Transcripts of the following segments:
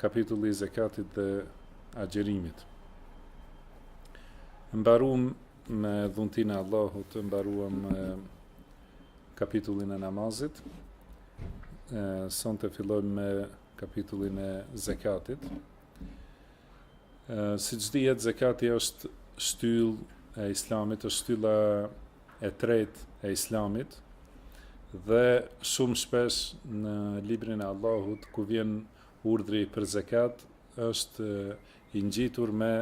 Kapitulli i zekatit dhe agjerimit. Mbaruam me dhuntinë e Allahut, mbaruam me kapitullin e namazit. Sonte fillojmë me kapitullin e zekatit. Siç dihet, zekati është shtyllë e islamit, është shtylla e tretë e Islamit dhe shumë shpesh në librin e Allahut ku vjen urdhri për zekat është i ngjitur me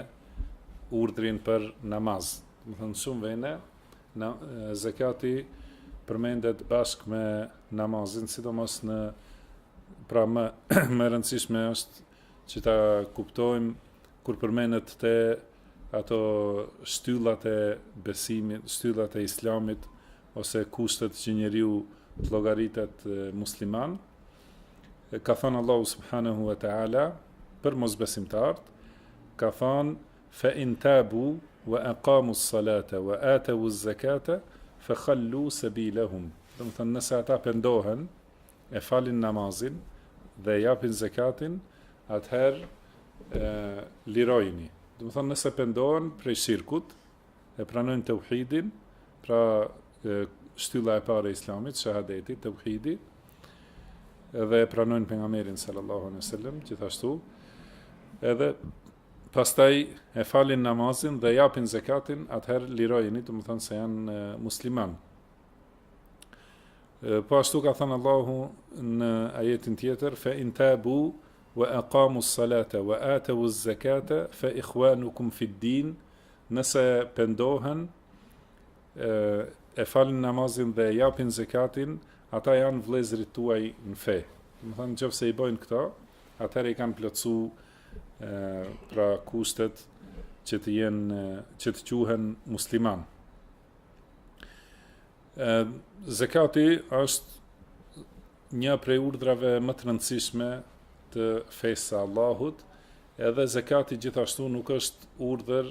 urdhrin për namaz. Domethënë shumë vende zekati përmendet bashkë me namazin, sidomos në pra më më rëndësishme është që ta kuptojmë kur përmendet te ato shtyllat e besimit, shtyllat e islamit, ose kushtet që njeriu të llogaritet musliman, ka thënë Allahu subhanahu wa taala për mosbesimtarët, ka thënë fa in tabu wa aqamu as-salata wa atu az-zakata fa khallu sabilahum. Domethënë nëse ata pendohen e falin namazin dhe e japin zekatin, atëherë lirojini. Domethënë nëse pendohen prej shirkut, e pranojnë teuhidin, pra e, shtylla e parë e islamit, shahadeti, teuhidi, edhe e pranojnë pejgamberin sallallahu alaihi wasallam, gjithashtu, edhe pastaj e falin namazin dhe japin zekatin, atëherë lirojini, domethënë se janë musliman. Po ashtu ka thënë Allahu në ajetin tjetër, fa in tabu wa aqamu as-salata wa atu az-zakata fa ikhwanukum fi din nëse pendohen e falin namazin dhe japin zekatin, ata janë vëllezërit tuaj në fe. Domethënë nëse i bëjnë këto, atëherë i kanë plotsu pra kushtet që të jenë që të quhen musliman. Zekati është një prej urdhrave më të rëndësishëm të fesë së Allahut, edhe zekati gjithashtu nuk është urdhër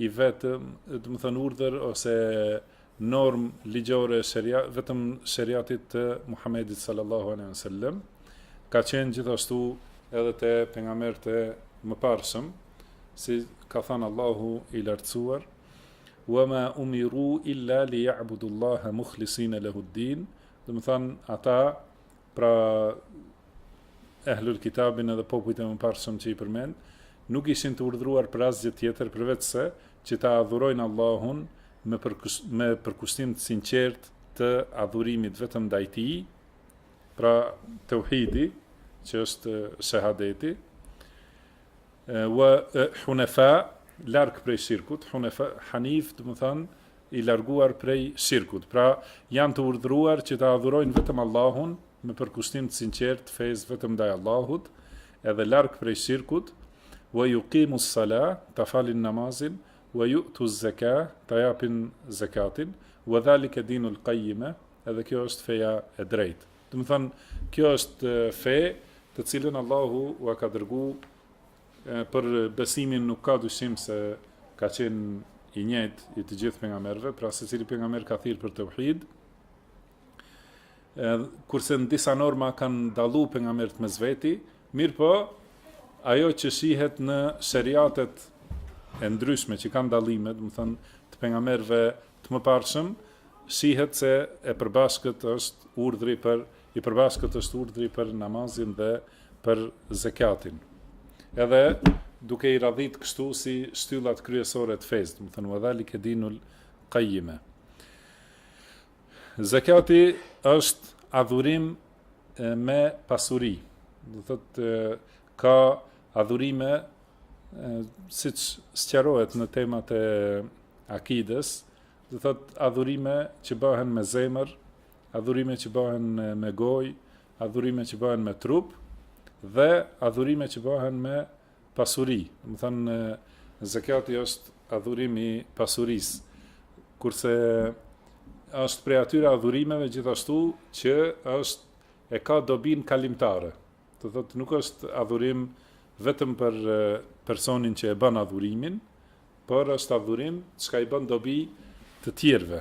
i vetëm, domethënë urdhër ose normë ligjore sheria, vetëm sheriatit të Muhamedit sallallahu alaihi wasallam, ka qenë gjithashtu edhe te pejgamberët e mëparshëm, si ka thënë Allahu i lartësuar, Wa ma umiru illa li ya'budu Allaha mukhlisina lahu ad-din, domethënë ata pra ehlul kitabin edhe popujt e mëparshëm që i përmend, nuk ishin të urdhëruar për asgjë tjetër përveç se që ta adhurojnë Allahun me përkus, me përkushtim të sinqertë të adhurimit vetëm ndaj tij, pra tauhidi, që është shahadeti, Wa hunafa, larg prej shirkut, hunafa, hanif, domethënë i larguar prej shirkut. Pra, janë të urdhëruar që ta adhurojnë vetëm Allahun me përkushtim të sinqertë të fesë vetëm ndaj Allahut, edhe larg prej shirkut, wa yuqimu sala, ta falin namazin, wa yu'tu zaka, ta japin zakatin, wa dhalika dinul qayyima, edhe kjo është feja e drejtë. Domethënë, kjo është fe, të cilën Allahu ua ka dërguar për besimin nuk ka dyshim se ka qenë i njëjtë i të gjithë pejgamberëve, pra secili pejgamber ka thirrë për tauhid. Kurse në disa norma kanë dalluar pejgamberët mes veti, mirëpo ajo që shihet në sheriatet e ndryshme që kanë dallime, domethënë të pejgamberëve Të mëparshëm, shihet se e përbashkët është urdhri për, i përbashkët është urdhri për namazin dhe për zekatin. Edhe duke i radhit kështu si shtyllat kryesore të fesë, domethënë wa dhalike dinul qayyime. Zekati është adhurim me pasuri. Do thotë ka adhurime siç sqarohet në temat e akides, do thotë adhurime që bëhen me zemër, adhurime që bëhen me gojë, adhurime që bëhen me trup dhe adhurime që bëhen me pasuri. Domethënë zakati është adhurimi i pasurisë. Kurse është prej atyre adhurimeve gjithashtu që është e ka dobinë kalimtare. Do thotë nuk është adhurim vetëm për personin që e bën adhurimin, por është adhurim çka i bën dobi të tjerëve.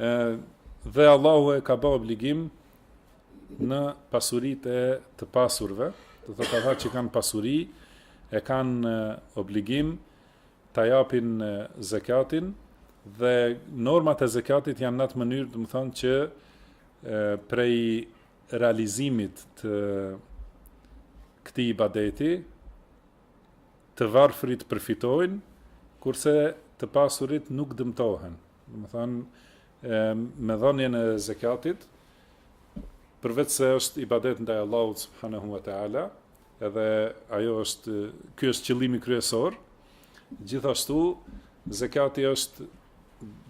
Ë dhe Allahu e ka bërë obligim në pasuritë e të pasurve, do të thotë ata që kanë pasuri e kanë obligim ta japin zakatin dhe normat e zakatit janë në atë mënyrë, domethënë që prej realizimit të këtij ibadeti, të varfrit përfitojnë, kurse të pasurit nuk dëmtohen. Domethënë, me dhënien e zekatit, përveç se është ibadet ndaj Allahut subhanahu wa taala, edhe ajo është ky është qëllimi kryesor. Gjithashtu zekati është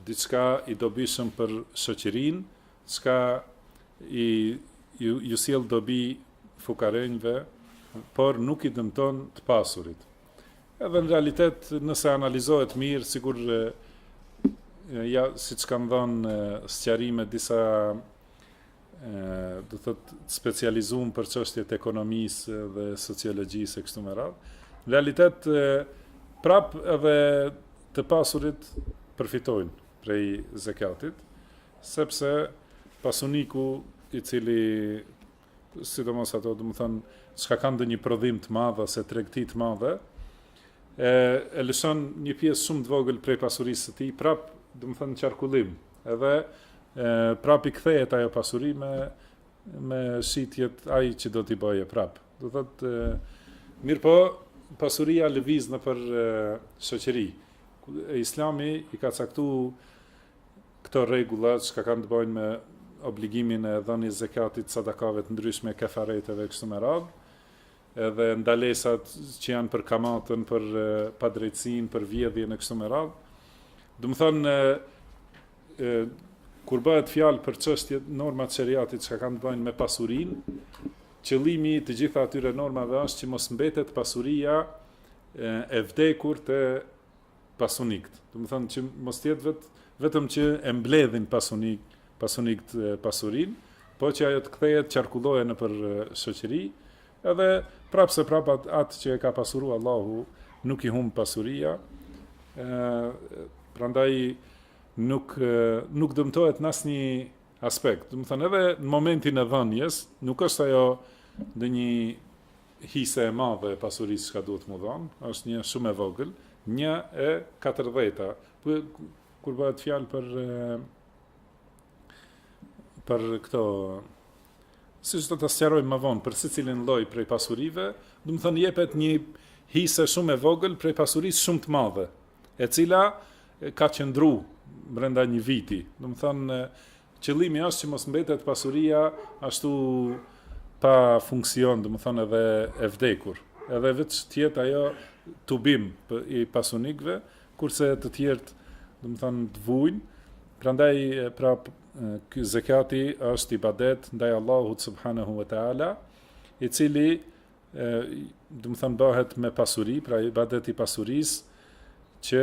diçka i dobishëm për shoqërinë, çka i ju ju sjell dobi fukarenjve, por nuk i dëmton të pasurit. Edhe në realitet, nëse analizohet mirë, sikur ja siç kanë dhënë sqarime disa do thot të specializum për çështje të ekonomisë dhe sociologjisë e kështu me radhë. Në realitet prap edhe të pasurit përfitojnë prej zekatit, sepse pasuniku i cili sidomos ato, domethënë, çka kanë ndonjë prodhim të madh ose tregti të madhe, e e lëshon një pjesë shumë të vogël prej pasurisë së tij prap, domethënë, qarkullim Edhe prap i kthehet ajo pasuri me me shitjet ai që do t'i bëjë prap. Do thotë mirëpo pasuria lëviz nëpër shoqëri. Islami i ka caktu këto rregulla çka kanë të bojnë me obligimin e dhënies zekatit të sadakave të ndryshme, kefareteve, kështu me radhë, edhe ndalesat që janë për kamatën, për padrejtësinë, për vjedhjen e kështu me radhë. Domethënë kur bëhet fjalë për çështje norma të sheriatit çka kanë të bëjnë me pasurinë, qëllimi i të gjitha atyre normave është që mos mbetet pasuria e vdekur të pasunikët, domethënë që mos të jetë vetë vetëm që e mbledhin pasunik, pasunikët pasurinë, po që ajo të kthehet qarkullojë nëpër shoqëri, edhe prapë se prapë atë, atë që e ka pasuru Allahu nuk i humb pasuria, e, prandaj nuk, nuk dëmtohet në asnjë aspekt. Domethënë edhe në momentin e dhënies, nuk është ajo ndonjë hise e madhe e pasurisë çka duhet m'u dhonë, është një shumë e vogël, një e katërdheta, kur bëhet fjalë për për këto siç do ta sqarojmë më vonë për secilin lloj prej pasurive, domethënë jepet një hise shumë e vogël prej pasurisë shumë të madhe, e cila ka qëndru brenda një viti, domethënë Qëllimi është që mos mbetet pasuria ashtu pa funksion, domethonë edhe e vdekur. Edhe veç të jetë ajo tubim i pasunikëve, kurse të tjerët, domethonë të vujnë. Prandaj pra ky zekati është ibadet ndaj Allahut subhanahu wa taala, i cili domethonë bëhet me pasuri, pra ibadet i pasurisë që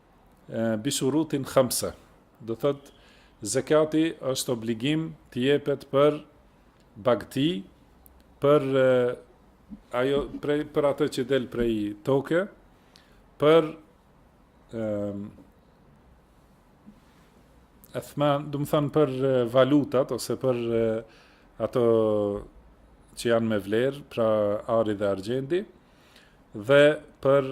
bishurutin khamsa. Do thot zekati është obligim të jepet për bagti, për ajo për, për atë që del prej toke, për ëm Athman, domethon për valutat ose për ato që janë me vlerë, pra ari dhe argjendi, dhe për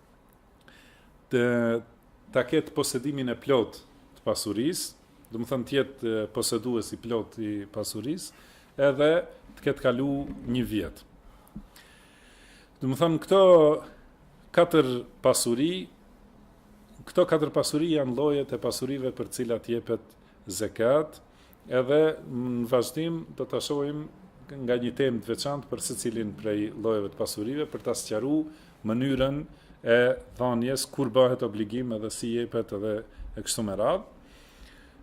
të ta ketë posedimin e plotë të pasurisë, domethonë të jetë posedues i plotë i pasurisë, edhe të ketë kalu një vjet. Domethonë këto katër pasuri, këto katër pasuri janë llojet e pasurive për të cilat jepet Zekat, edhe në vazhdim do ta shohim nga një temë të veçantë për secilin prej llojeve të pasurive për ta sqaru mënyrën e dhanies kur bëhet obligim edhe si jepet edhe e kështu me radhë.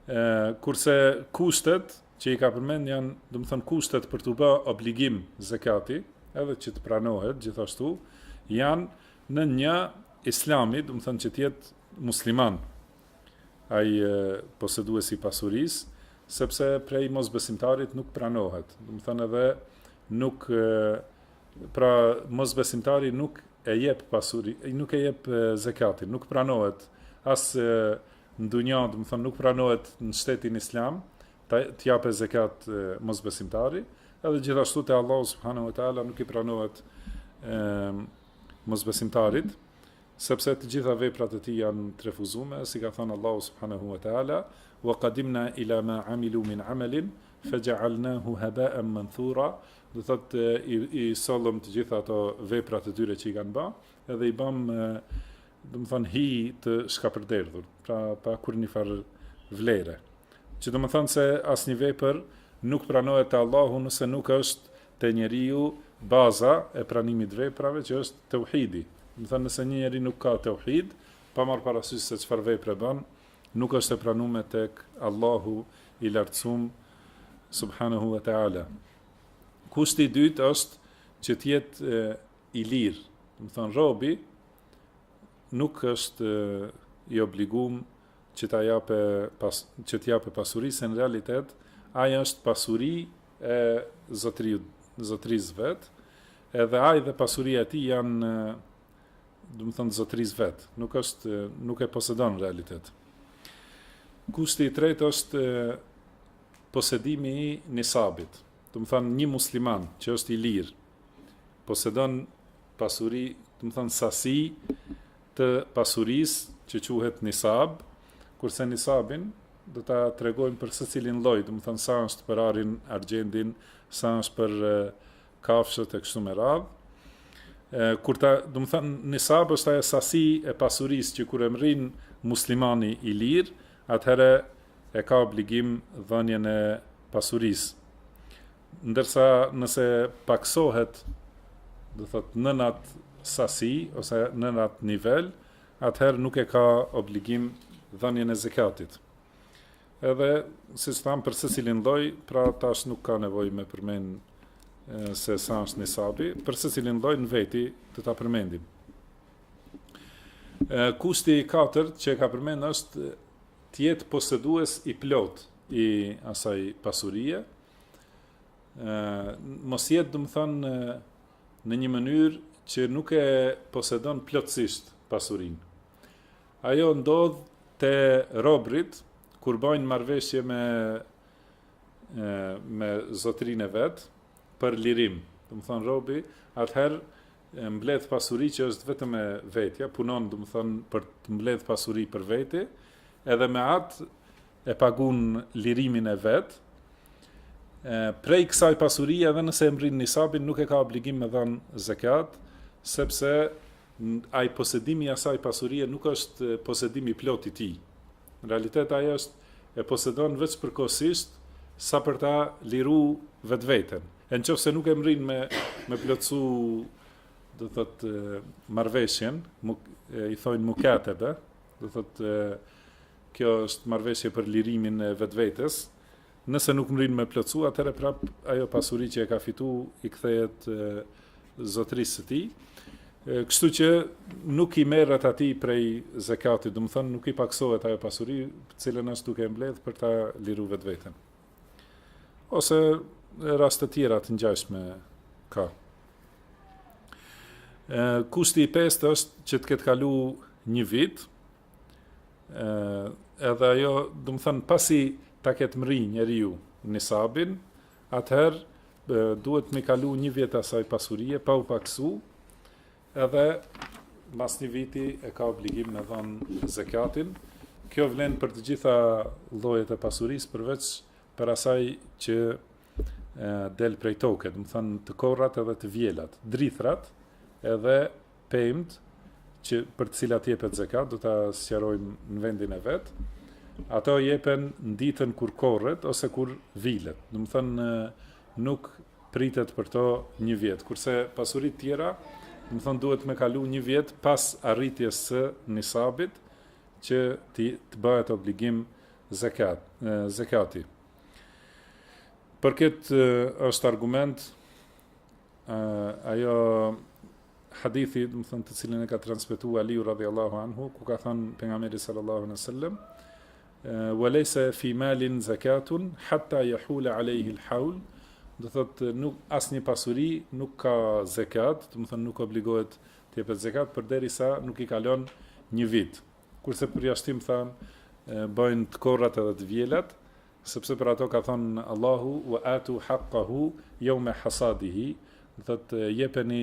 Ë kurse kushtet që i ka përmend janë, domethënë kushtet për të bë obligim zekati, edhe që të pranohet gjithashtu, janë nën një islami, domethënë që të jetë musliman, ai poseduesi i pasurisë, sepse prej mosbesimtarit nuk pranohet. Domethonë edhe nuk pra mosbesimtari nuk e jep pasuri, nuk e jep zekatin, nuk pranohet as në dunja, domethonë nuk pranohet në shtetin islam të japë zekat mosbesimtari, edhe gjithashtu te Allahu subhanahu wa taala nuk i pranohet mosbesimtarit Sepse të gjitha veprat e tij janë të refuzume, si ka thënë Allahu subhanahu wa ta'ala, Wa qadimna ila ma amilu min amalin fa ja'alnahu haba'an manthura, do thotë i, i sollëm të gjitha ato veprat e tyre që i kanë bë, edhe i bëmë domethonë hi të shkapërderdhur, pra pa kurrnjëfarë vlere. Që domethonë se asnjë vepër nuk pranohet te Allahu nëse nuk është te njeriu baza e pranimit veprave që është teuhidi, domethonë nëse një njeri nuk ka teuhid, pa marrë parasysh se çfarë vepre bën, nuk është e pranume tek Allahu i lartësum subhanahu wa taala. Kushti i dytë është që të jetë i lirë, domethonë robi nuk është i obligum që t'ketë pas, që të ketë pasuri se në realitet ai është pasuri e zotëri zotëris vet edhe ai dhe pasuria e tij janë domethënë zotëris vet nuk është nuk e posedon në realitet kushti i tretë është posedimi i nisabit domethënë një musliman që është i lirë posedon pasuri domethënë sasi të pasurisë që quhet nisab, kurse nisabin do ta tregojmë për secilin lloj, domethënë sa është për arin, argjendin, sa është për kafshët e kështu me radhë. Kur ta, domethënë nisab është ajo sasi e pasurisë që kur e mrin muslimani i lirë, atëherë e ka obligim dhënien e pasurisë. Ndërsa nëse pakësohet, do thotë nën atë sasi ose nën atë nivel, atëherë nuk e ka obligim dhënien e zekatit. Edhe siç thamë për secilin lloj, pra tash nuk ka nevojë me përmend se sa është nisabi, për secilin lloj në veti do ta përmendim. Kushti i katërt që e ka përmend është të jetë posedues i plot i asaj pasurie, mos jetë domethënë në një mënyrë që nuk e posedon plotësisht pasurinë. Ajo ndodh te robrit kur bajnë marrëveshje me me zotrin e vet për lirim. Domethënë robi, atëherë Mbledh pasuri që është vetëm e vetja, punon domethënë për të mbledh pasuri për vete, edhe me atë e pagun lirimin e vet. Prej kësaj pasurie edhe nëse e mrrin nisabin nuk e ka obligim me dhanë zekat, sepse ai posedimi i asaj pasurie nuk është posedim i plotë i tij. Në realitet ai është e posedon veç përkohësisht sa për ta liru vetveten. E në qoftë se nuk e mrrin me, me plotsu, do të thotë, marrëveshjen, muk, e, i thojnë mukatebe, do të thotë, kjo është marrëveshje për lirimin e vetvetes, nëse nuk mrrin me plotsu, atëherë prap, ajo pasuri që e ka fitu, i kthehet zotërisë të tij, Kështu që nuk i merret aty prej zekatit, domethënë nuk i paksohet ajo pasuri, të cilën është duke mbledh për ta liru vetveten. Ose raste tjera të ngjashme ka. Ë kushti i pestë është që të ketë kalu një vit. Ë edhe ajo, domethënë pasi ta ketë mrri njeriu nisabin, atëherë duhet me kalu një vjet asaj pasurie pa u paksu, Edhe mas një viti e ka obligim me dhënë zekatin. Kjo vlen për të gjitha llojet e pasurisë përveç për asaj që e, del prej toke, domethonë të korrat edhe të vjelat, drithrat edhe pemt që për të cilat jepet zekat, do ta sqarojmë në vendin e vet. Ato jepen në ditën kur korret ose kur vilet. Domethonë nuk pritet për to një vjet, kurse pasuritë tjera, domethënë duhet me kalu një vjet pas arritjes së nisabit që t'i të bëhet obligim zekat, zekati. Për këtë është argument ajo hadithi, domethonë të cilin e ka transmetuar Aliu radhiyallahu anhu, ku ka thënë pejgamberi sallallahu alaihi wasallam, Wa lejse fi malin zekatun hatta jahule alejhi l'haul, do të thotë nuk asnjë pasuri nuk ka zekat, domethonë nuk obligohet të jepet zekat përderisa nuk i kalon një vit. Kurse përjashtim than bëjnë të korrat edhe të vjelat, sepse për ato ka thënë Allahu wa atu haqqahu yawma hasadihi, do të thotë jepeni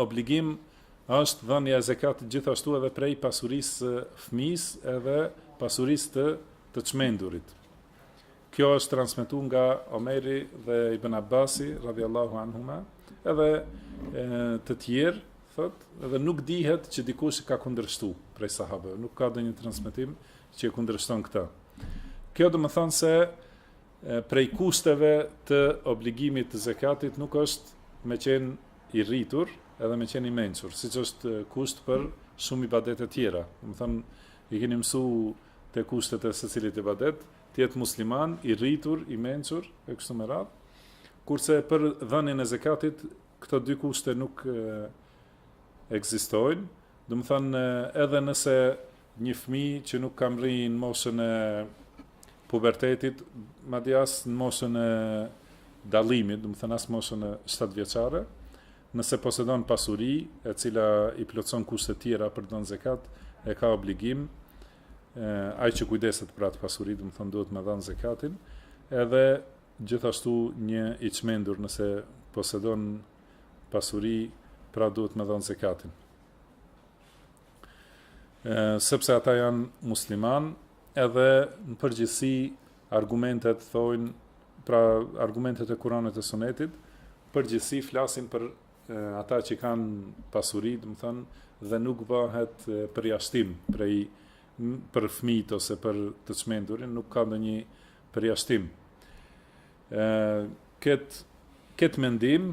Obligim është dhënia e zekatit gjithashtu edhe prej pasurisë së fëmijës edhe pasurisë të të çmendurit. Kjo është transmetuar nga Omeri dhe Ibn Abbasi radhiyallahu anhuma, edhe e, të tjerë thot, edhe nuk dihet që dikush ka kundërshtu prej sahabëve, nuk ka ndonjë transmetim që e kundërshton këtë. Kjo domethonë se prej kushteve të obligimit të zekatit nuk është me qenë i rritur edhe me qenë i mençur, siç është kusht për shumë ibadete të tjera. Domethonë i keni mësu te kushtet e secilit ibadet, të jetë musliman, i rritur, i mençur e kështu me radhë. Kurse për dhënien e zekatit këto dy kushte nuk ekzistojnë, domethonë edhe nëse Një fëmijë që nuk ka mrri në moshën e pubertetit, madje as në moshën e dallimit, domethënë as moshën 7 vjeçare, nëse posedon pasuri e cila i plotëson kushtet tjera për dhënë zekat, e ka obligim ai që kujdeset për atë pasuri, domethënë duhet me dhënë zekatin, edhe gjithashtu një i çmendur nëse posedon pasuri, pra duhet me dhënë zekatin. sepse ata janë musliman, edhe në përgjithësi argumentet thojnë, pra argumentet e Kuranit e Sunetit, përgjithësi flasin për ata që kanë pasuri, domethënë, dhe nuk bëhet përjashtim prej për fmijt ose për të çmendurin, nuk ka ndonjë përjashtim. Këtë, këtë mendim,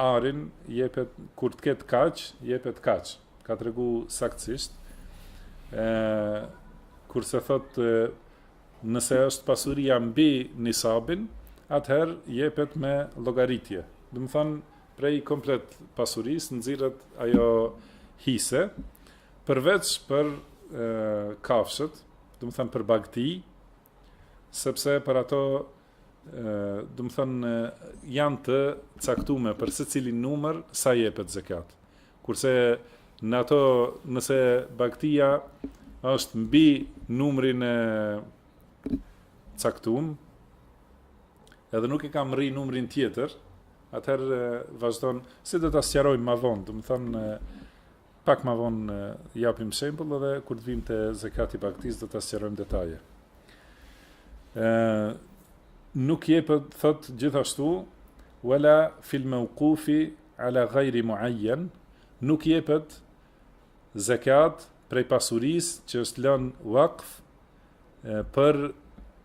arin jepet kur të ketë kaq, jepet kaq. Ka tregu saktësisht. ë kurse thot nëse është pasuria mbi nisabin, atëherë jepet me llogaritje. Domethanë prej komplet pasurisë nxirret ajo hise përveç për ë kafshët, domethanë për bagëti, sepse për ato domethanë janë të caktume për secilin numër sa jepet zakat. Kurse në ato nëse bagtia është mbi numrin e caktum, edhe nuk e ka mrri numrin tjetër, atëherë vazhdon, si do ta sqarojmë ma vonë, domethanë Pak ma vonë japim shembull edhe kur të vim te zekati i bagtisë do ta sqarojmë detaje. E, nuk jepet thot gjithashtu, wala fil meukufi ala gajri muajjen, nuk jepet zekat prej pasurisë që është lën wakf për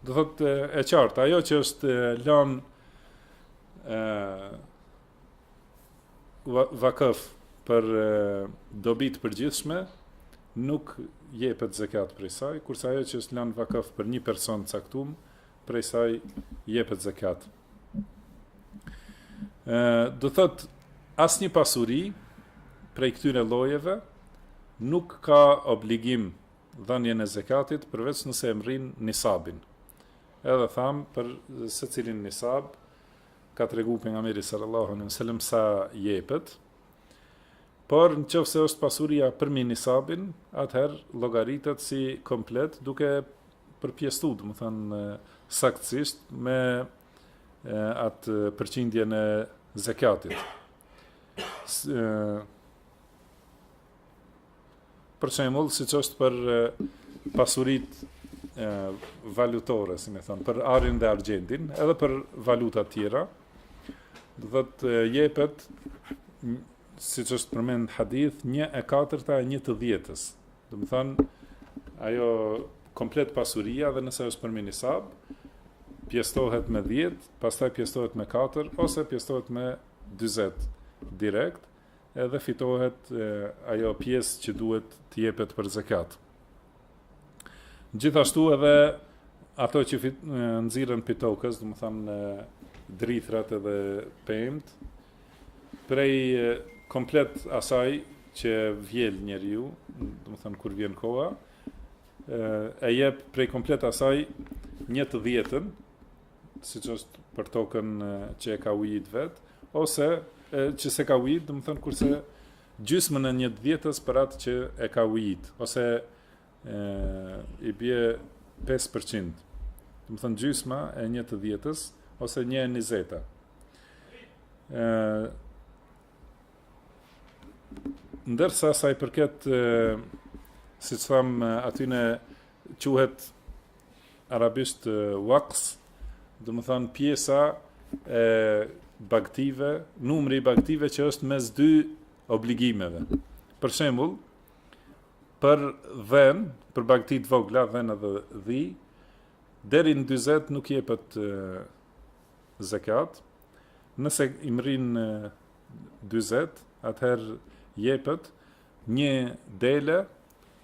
Do thot e qartë, ajo që është lan ë vakëf për dobi të përgjithshme nuk jepet zakat prej saj, kurse ajo që është lan vakëf për një person të caktum prej saj jepet zakat. ë do thot asnjë pasuri prej këtyre llojeve nuk ka obligim dhanien e zekatit përveç nëse e mrrin nisabin. Edhe tham për secilin nisab ka tregu pejgamberi sallallahu alejhi ue sellem sa jepet. Por në qofë se është pasuria përmi nisabin, atëherë llogaritet si komplet duke përpjestu, domethanë saktësisht, me atë përqindjen e zekatit. Për shembull, siç është për pasuritë valutore, domethanë, për arin dhe argjendin, edhe për valuta të tjera, do të thotë jepet siç është përmend hadith 1/4 e 1 të 10-s. Domethanë ajo komplet pasuria dhe nëse është përmi nisab, pjestohet me 10, pastaj pjestohet me 4 ose pjestohet me 40 direkt, edhe fitohet ajo pjesë që duhet të jepet për zekat. Gjithashtu edhe ato që fit, nxirren pi tokës, domethanë drithrat edhe pemt, prej komplet asaj që vjel njeriu, domethanë kur vjen koha, e jep prej komplet asaj një të dhjetën, siç është për tokën që e ka ujit vet ose e, që se ka ujit, domethënë kurse gjysmën e një të dhjetës për atë që e ka ujit ose e, i bie 5%. Domethënë gjysma e një të dhjetës ose një e njëzeta. Ë ndërsa sa i përket siç thamë atyne quhet arabisht waqs, domethënë pjesa e bagtive, numri i bagtive që është mes dy obligimeve. Për shembull, për dhen, për bagti të vogla, dhen edhe dhi, deri në 40 nuk jepet zekat. Nëse i mrrin 40, atëherë jepet Një dele,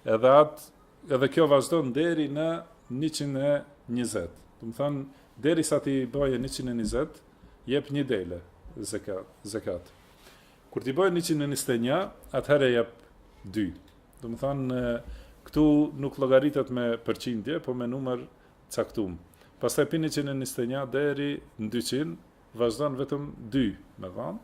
edhe atë, edhe kjo vazhdon deri në 120. Domethënë derisa t'i bëjë 120, jep një dele zekat, zekat. Kur t'i bëjë 121, atëherë jep 2. Domethënë këtu nuk llogaritet me përqindje, po me numër të caktum. Pastaj prej 121 deri në 200, vazhdon vetëm 2, me dhanë.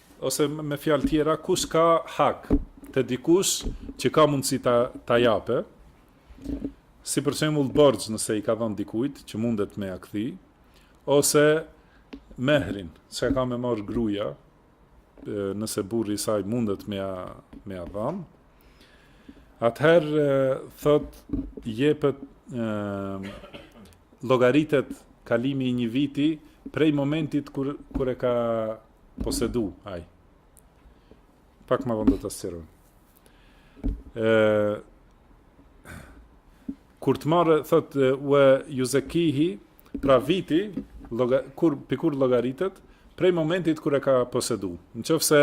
Ose me fjalë tjera, kush ka hak te dikush që ka mundësi ta ta jape, si për shembull borxh nëse i ka dhënë dikujt që mundet me ja kthi, ose mehrin, çka ka me marrë gruja, nëse burri i saj mundet me ja me ja dhanë. Atëherë thotë jepet llogaritet kalimi i një viti prej momentit kur kur e ka posedu ai. Pak më vonë do ta sqaroj. Ë kur të marrë thotë ue juzekihi pra viti loga, kur prej kur llogaritet prej momentit kur e ka posedu. Në qoftë se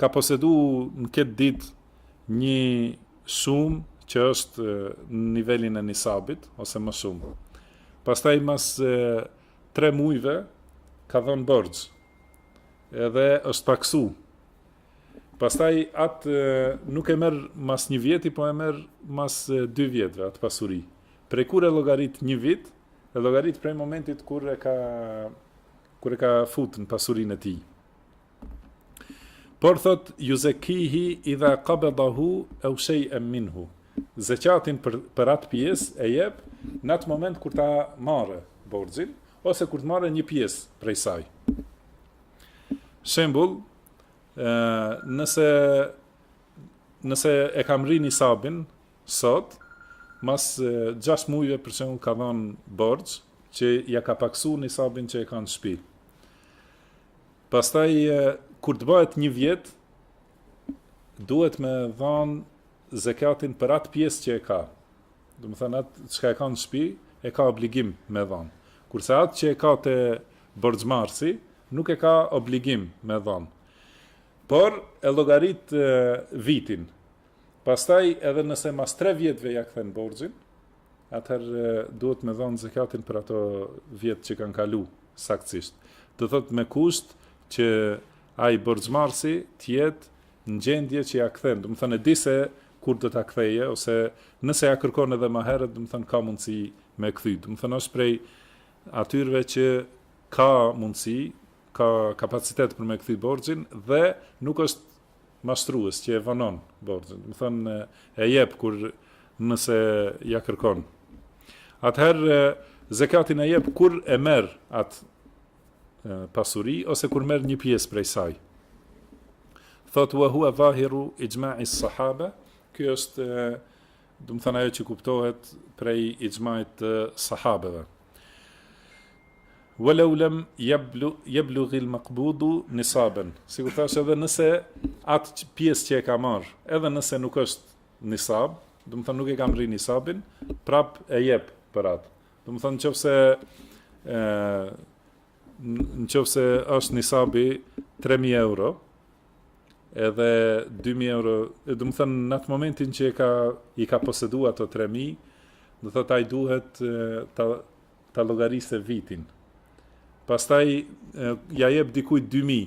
ka posedu në këtë ditë një shumë që është në nivelin e nisabit ose më shumë. Pastaj mas tre mujve ka dhënë borxh edhe është paksu. Pastaj atë nuk e merr mas një vjeti, po e merr mas dy vjetve atë pasuri. Prej kur e llogarit një vit, e llogarit prej momentit kur e ka kur e ka fut në pasurinë e tij. Por thot yuzakihi idha qabadahu aw shay'an minhu. Zekatin për për atë pjesë e jep në atë moment kur ta marrë borxhin ose kur të marrë një pjesë prej saj. Shembull, ë nëse nëse e kam rini sabin sot, mas 6 mujve për që unë ka dhonë borgjë, që ja ka paksu një sabin që e ka në shpi. Pastaj kur të bëhet një vjet duhet me dhan zekatin për atë pjesë që e ka. Domethanë atë çka e ka në shtëpi e ka obligim me dhan. Kurse atë që e ka te borxhmarrësi nuk e ka obligim me dhan. Por e llogarit vitin. Pastaj edhe nëse mas 3 vjetëve ja kthen borxhin, atëherë duhet me dhënë zekatin për ato vjet që kanë kalu saktësisht. Do thot me kusht që ai borxhmarrësi të jetë në gjendje që ja kthen, domethonë e di se kurdo ta ktheje ose nëse ja kërkon edhe më herët, domethonë ka mundësi me kthy. Domethonë është prej atyrve që ka mundësi, ka kapacitet për me kthy borxhin dhe nuk është Mashtrues që e vonon borxhin, domethënë e, e jep kur nëse ja kërkon. Atëherë zekatin e jep kur e merr atë pasuri ose kur merr një pjesë prej saj. Thot wa huwa dhahiru ixhmai sahaba, ky është Domethonë ajo që kuptohet prej ixhmait të sahabeve. Walau lam yablu yablughil maqbudu nisaban. Sikur thash edhe nëse atë pjesë që e ka marr, edhe nëse nuk është nisab, domethonë nuk e ka mrri nisabin, prap e jep për atë. Domethonë nëse ë Në qoftë se është nisabi 3000 euro, edhe 2000 euro, e domethënë në atë momentin që e ka i ka posedu ato 3000, do thotë ai duhet ta ta llogarisë vitin. Pastaj ja jep dikujt 2000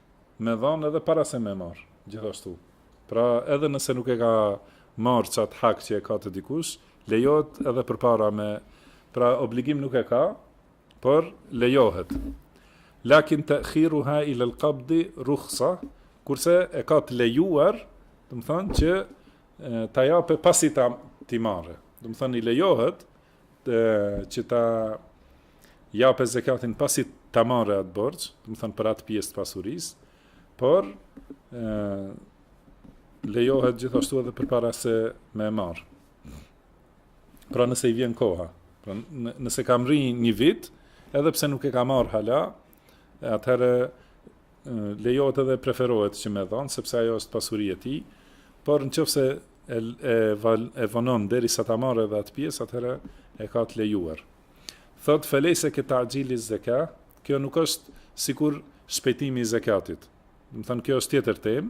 me dhanë edhe para se me e marrë, gjithashtu. Pra edhe nëse nuk e ka marë qatë hak që e ka te dikush, lejohet edhe përpara me, pra obligim nuk e ka, por lejohet. Lakin te'khiruha ilel kabdi rukhsa, kurse e ka të lejuar, domethënë që ta jape pasi ta t'i marrë. Domethënë i lejohet, që ta jape zekatin pasi ta marrë atë borxh, domethënë për atë pjesë të pasurisë, por ë lejohet gjithashtu edhe përpara se me e marr. Pra nëse i vjen koha, pra nëse ka mrri një vit, edhe pse nuk e ka marr hala, atëherë lejohet edhe preferohet që me dhon, sepse ajo është pasuri e tij, por në qoftë se e, e, e vonon derisa ta marrë edhe atë pjesë, atëherë e ka të lejuar. Thot, felejse keta'xhili zeka, kjo nuk është sikur shpejtimi i zekatit. Domethënë, kjo është tjetër temë,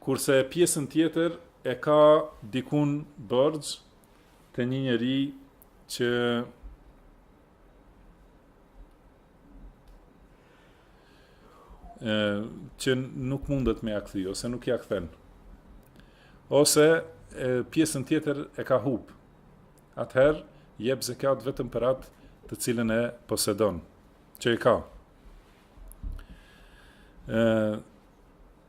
Kurse pjesën tjetër e ka dikun borxh te një njeri që që nuk mundet me ja kthy ose nuk ja kthen. Ose pjesën tjetër e ka hup. Atëherë jep zekat vetëm për atë të cilën e posedon, që e ka. Ë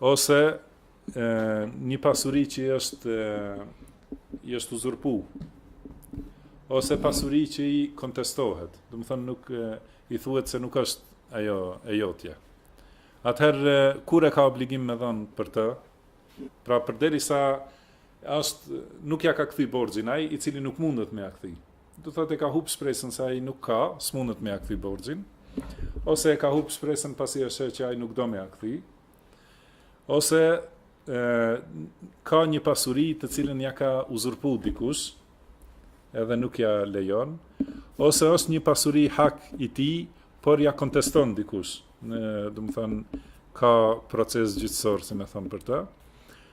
ose e, një pasuri që është i është uzurpu ose pasuri që i kontestohet domethonë nuk e, i thuhet se nuk është ajo e jotja atëherë kur e ka obligim me dhon për të pra përderisa është nuk ja ka kthy borxhin ai i cili nuk mundet me ja kthy Do thotë e ka hup shpresën se ai nuk ka, s'mundet me ia kthy borxhin, ose e ka hup shpresën pasi e sheh që ai nuk do me ia kthy, ose e, ka një pasuri të cilën ja ka uzurpu dikush, edhe nuk ja lejon, ose është një pasuri hak i tij, por ja konteston dikush, domethënë, ka proces gjyqësor, si me thënë për të,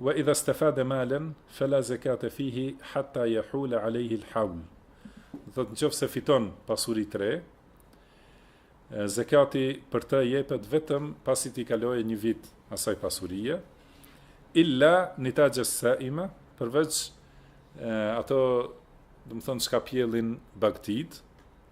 Wa idha stafada malan fala zekate fihi hatta yahula alejhi lhawl. Do thotë në qoftë se fiton pasuri të re, zekati për të jepet vetëm pasi t'i kalojë një vit asaj pasurie. Illa nitaja saima, përveç ato, domethonë çka pjellin bagëtitë,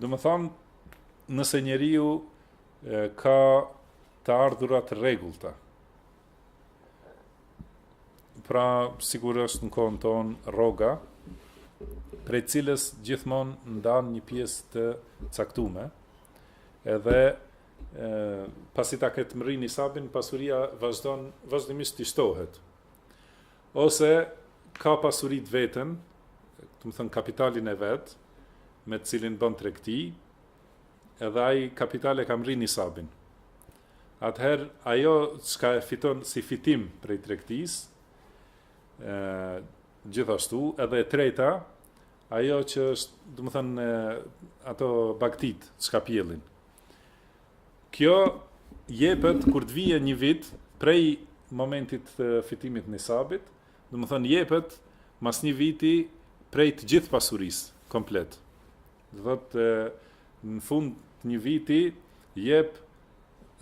Domethonë, nëse njeriu ka të ardhura të rregullta, pra sikur është në kohën tonë rroga, prej të cilës gjithmonë ndan një pjesë të caktume, edhe pasi ta ketë mrri nisabin, pasuria vazhdon vazhdimisht t'i shtohet. Ose ka pasuri të vetën, domethënë kapitalin e vet, me të cilin bën tregti, edhe ai kapital e ka mrri nisabin. Atëherë ajo çka e fiton si fitim prej tregtisë, ë gjithashtu edhe e treta, ajo që është, domethënë ato bagëtitë çka pjellin. Kjo jepet kur të vijë një vit prej momentit të fitimit të nisabit, domethënë jepet mas një viti prej të gjithë pasurisë komplet. Domethënë në fund të një viti jep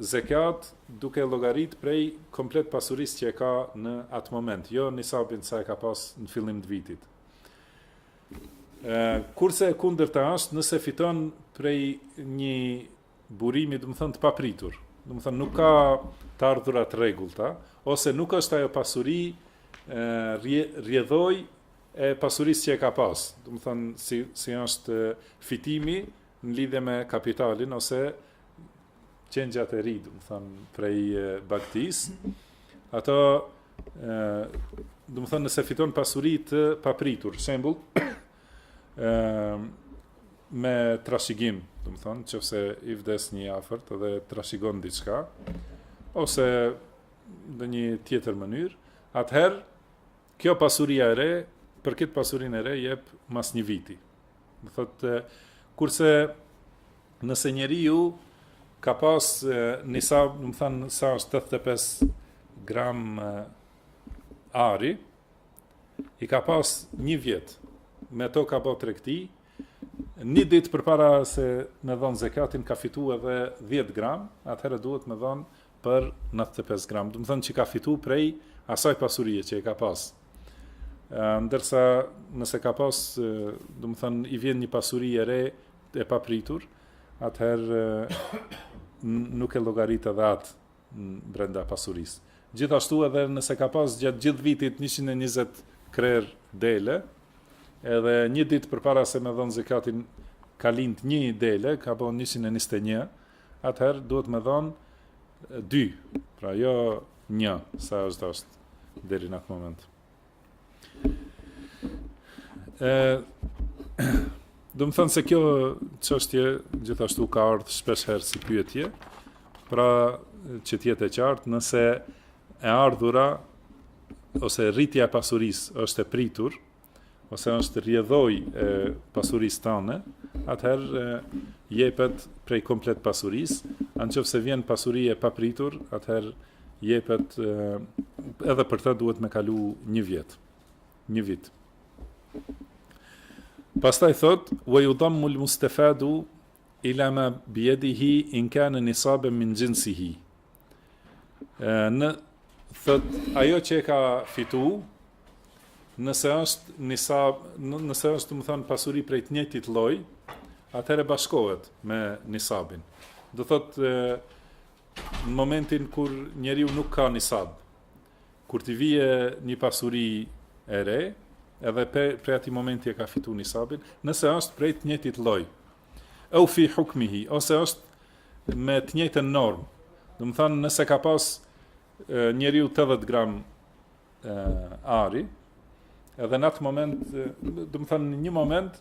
zekat duke llogarit prej komplet pasurisë që e ka në atë moment, jo nisabin sa e ka pas në fillim të vitit. Kurse e kundërta është nëse fiton prej një burimi, domethënë të papritur. Domethënë nuk ka të ardhura të rregullta ose nuk është ajo pasuri rrjedhojë e pasurisë që e ka pas. Domethënë si si është fitimi në lidhje me kapitalin ose qengjat e ri, domethënë prej bagëtisë, ato ë domethënë nëse fiton pasuri të papritur, shembull ë me trashigim, domethënë qoftë se i vdes një afërt dhe trashigon diçka ose ndonjë tjetër mënyrë, atëherë kjo pasuria e re, për këtë pasurinë e re jep mas një viti. Domethënë, kurse nëse njeriu ka pas nisab, domethënë, sa është 85 gram ari, i ka pas një vjet, me to ka bo tregti, një ditë përpara se me dhonë zekatin, ka fitu edhe 10 gram, atëherë duhet me dhonë për 95 gram. Domethënë që ka fitu prej asaj pasurie që e ka pas. Ndërsa nëse ka pas, domethënë i vjen një pasuri e re e papritur, atëherë nuk e llogarit edhe atë brenda pasurisë. Gjithashtu edhe nëse ka pas gjatë gjithë vitit 120 krerë dele, edhe një ditë përpara se me dhon zekatin ka lind një dele, ka bon 121, atëherë duhet me dhon 2. Pra jo 1, sa është dashtë. deri në atë moment. E, domethënë se kjo çështje gjithashtu ka ardhë shpesh herë si pyetje, pra që të jetë e qartë nëse e ardhura ose rritja e pasurisë është e pritur, ose është rrjedhojë e pasurisë tane, atëherë jepet prej komplet pasurisë, a në qoftë se vjen pasuri e papritur, atëherë jepet edhe për të duhet me kalu një vjet, një vit. Pastaj thotë, wa yudammu al-mustafadu Ila ma biyadihi in kana nisaban min jinsihi. Thot ajo që e ka fitu nëse është nisab nëse është domethënë pasuri prej të njëjtit lloj atëherë bashkohet me nisabin do thot në momentin kur njeriu nuk ka nisab Kur t'i vije një pasuri e re, edhe pe, prej atij momenti e ka fitu nisabin, nëse është prej të njëjtit lloj, eu fi hukmihi, ose është me të njëjtën norm, domethanë nëse ka pas njeriu 80 gram e, ari, Edhe në atë moment, domethanë në një moment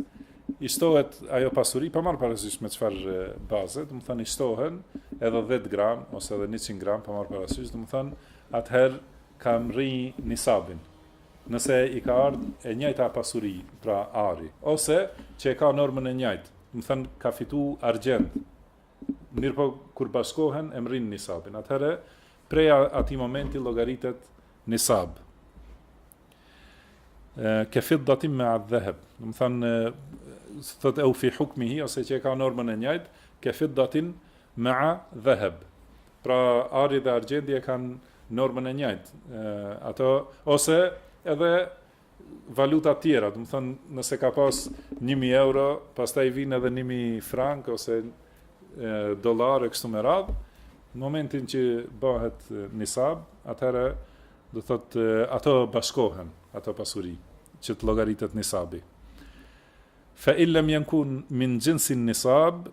i shtohet ajo pasuri pa marr parasysh me çfarë baze, domethanë i shtohen edhe 10 gram ose edhe 100 gram pa marr parasysh, domethanë atëherë ka mrri nisabin. Nëse i ka ardhur e njajta pasuri, pra ari, ose që e ka normën e njajtë, domethanë ka fituar argjend. Mirpo kur bashkohen e mrrin nisabin. Atëherë prej atij momenti llogaritet nisab. Ke fiddatin mea dheheb, domethanë, thot eu fi hukmihi, ose që e ka normën e njajt, ke fiddatin mea dheheb. Pra, ari dhe argjendi e kanë normën e njajt. Ato, ose edhe valutat tjera, domethonë nëse ka pas 1000 euro, pastaj vijn edhe 1000 frank ose dollarë kështu me radh, në momentin që bëhet nisab, atëherë do thotë ato bashkohen, ato pasuri që të llogaritet nisabi. Fa in lam yakun min jinsin nisab,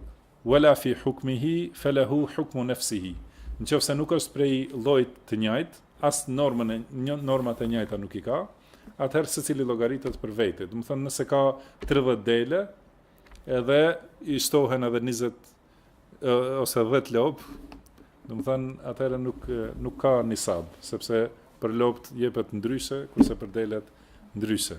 Wala fi hukmihi felehu hukmu nefsihi, nëse nuk është prej llojit të njëjtë, as normën, normat e njëjta nuk i ka, atëherë secili llogaritet për vete. Domethonë nëse ka 30 dele, edhe i shtohen edhe 20 ose 10 lop, domethonë atëherë nuk nuk ka nisab, sepse për lopt jepet ndryshe, kurse për delet ndryshe.